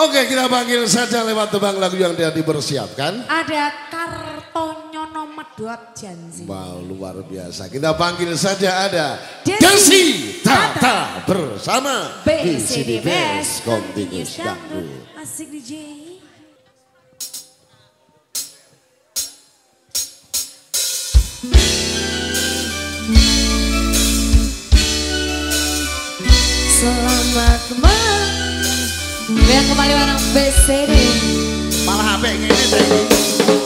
Oke kita panggil saja lewat tebang lagu yang dia dipersiapkan. Ada Kartonyono Medot Janji. Wow luar biasa. Kita panggil saja ada Desi Tata bersama BCD Best Continuous Dangdut. Asik DJ. Selamat malam Venha com a Leona, um. Fala rapaz, quem é